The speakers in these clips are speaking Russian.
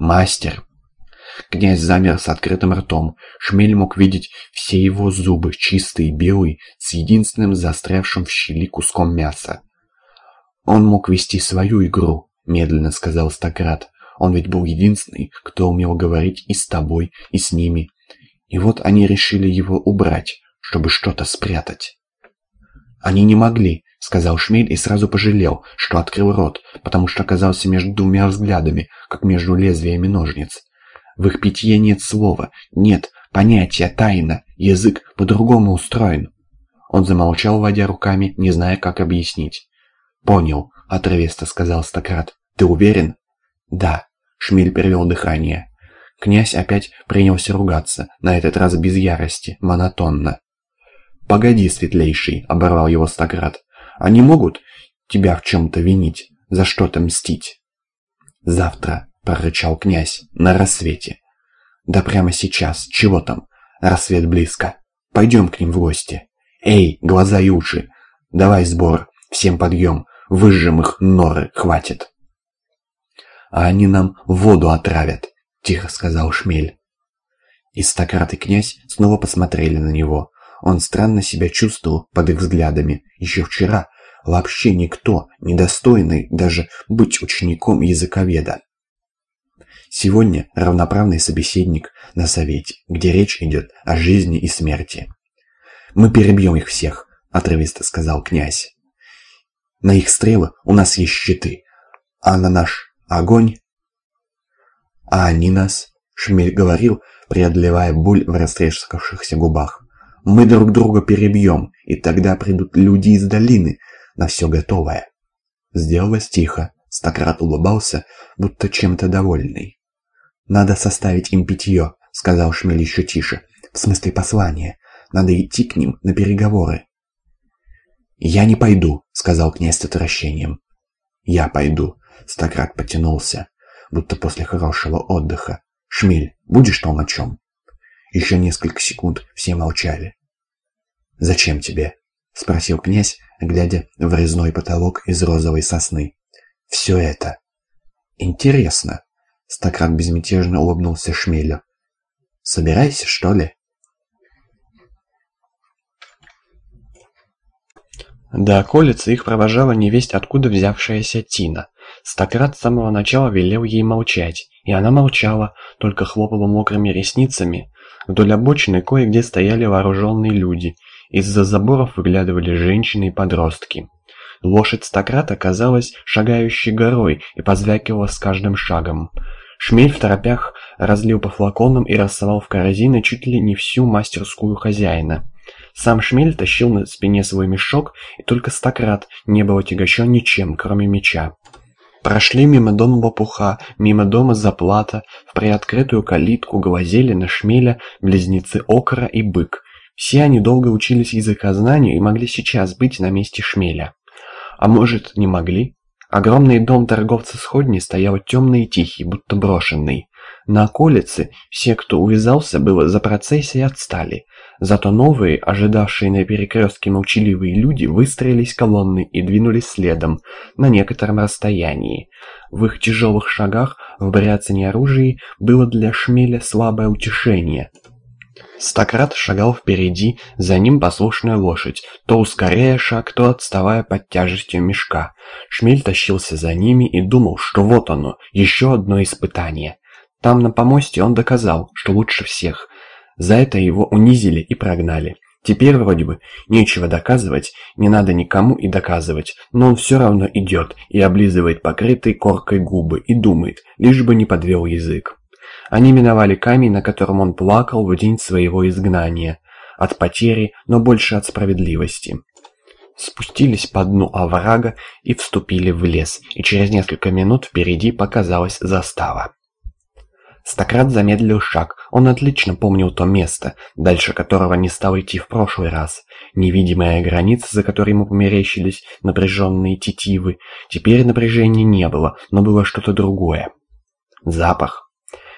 «Мастер!» Князь замер с открытым ртом. Шмель мог видеть все его зубы, чистые, белые, с единственным застрявшим в щели куском мяса. «Он мог вести свою игру», — медленно сказал Стократ. «Он ведь был единственный, кто умел говорить и с тобой, и с ними. И вот они решили его убрать, чтобы что-то спрятать». «Они не могли», — сказал Шмель и сразу пожалел, что открыл рот, потому что оказался между двумя взглядами, как между лезвиями ножниц. В их питье нет слова, нет понятия, тайна, язык по-другому устроен. Он замолчал, водя руками, не зная, как объяснить. «Понял», — отрывисто сказал Стократ. «Ты уверен?» «Да», — Шмель перевел дыхание. Князь опять принялся ругаться, на этот раз без ярости, монотонно. «Погоди, светлейший», — оборвал его Стократ. «Они могут тебя в чем-то винить, за что-то мстить?» «Завтра», — прорычал князь, — «на рассвете». «Да прямо сейчас, чего там? Рассвет близко. Пойдем к ним в гости. Эй, глаза и уши, давай сбор, всем подъем, выжжем их норы, хватит». «А они нам воду отравят», — тихо сказал Шмель. Истократ и князь снова посмотрели на него. Он странно себя чувствовал под их взглядами. Еще вчера вообще никто, недостойный даже быть учеником языковеда. Сегодня равноправный собеседник на совете, где речь идет о жизни и смерти. «Мы перебьем их всех», — отрывисто сказал князь. «На их стрелы у нас есть щиты, а на наш огонь...» «А они нас», — Шмель говорил, преодолевая боль в растрескавшихся губах. «Мы друг друга перебьем, и тогда придут люди из долины на все готовое». Сделалось тихо, Стократ улыбался, будто чем-то довольный. «Надо составить им питье», — сказал Шмель еще тише. «В смысле послания. Надо идти к ним на переговоры». «Я не пойду», — сказал князь с отвращением. «Я пойду», — Стократ потянулся, будто после хорошего отдыха. «Шмель, будешь чем?» Еще несколько секунд все молчали. «Зачем тебе?» — спросил князь, глядя в резной потолок из розовой сосны. «Все это». «Интересно», Стократ безмятежно улыбнулся Шмелю. «Собирайся, что ли?» До околицы их провожала невесть откуда взявшаяся Тина. Стократ с самого начала велел ей молчать, и она молчала, только хлопала мокрыми ресницами. Вдоль обочины кое-где стояли вооруженные люди, из-за заборов выглядывали женщины и подростки. Лошадь Стократа казалась шагающей горой и позвякивала с каждым шагом. Шмель в торопях разлил по флаконам и рассовал в корзины чуть ли не всю мастерскую хозяина. Сам Шмель тащил на спине свой мешок, и только стократ не был отягощен ничем, кроме меча. Прошли мимо дома Лопуха, мимо дома Заплата, в приоткрытую калитку глазели на Шмеля близнецы Окра и Бык. Все они долго учились языкознанию и могли сейчас быть на месте Шмеля. А может, не могли? Огромный дом торговца сходни стоял темный и тихий, будто брошенный. На околице все, кто увязался, было за процессией отстали. Зато новые, ожидавшие на перекрестке молчаливые люди, выстроились колонны и двинулись следом, на некотором расстоянии. В их тяжелых шагах, в бряцании оружия, было для шмеля слабое утешение – Стократ шагал впереди, за ним послушная лошадь, то ускоряя шаг, то отставая под тяжестью мешка. Шмель тащился за ними и думал, что вот оно, еще одно испытание. Там на помосте он доказал, что лучше всех. За это его унизили и прогнали. Теперь вроде бы нечего доказывать, не надо никому и доказывать, но он все равно идет и облизывает покрытые коркой губы и думает, лишь бы не подвел язык. Они миновали камень, на котором он плакал в день своего изгнания. От потери, но больше от справедливости. Спустились по дну оврага и вступили в лес, и через несколько минут впереди показалась застава. Стократ замедлил шаг. Он отлично помнил то место, дальше которого не стал идти в прошлый раз. Невидимая граница, за которой ему померещились напряженные тетивы. Теперь напряжения не было, но было что-то другое. Запах.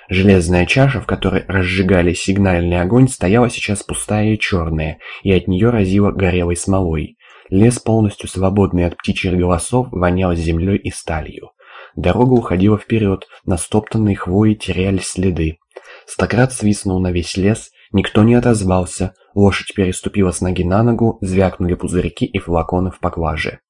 Железная чаша, в которой разжигали сигнальный огонь, стояла сейчас пустая и черная, и от нее разило горелой смолой. Лес, полностью свободный от птичьих голосов, вонял землей и сталью. Дорога уходила вперед, на стоптанной хвои терялись следы. Стократ свистнул на весь лес, никто не отозвался, лошадь переступила с ноги на ногу, звякнули пузырьки и флаконы в поклаже.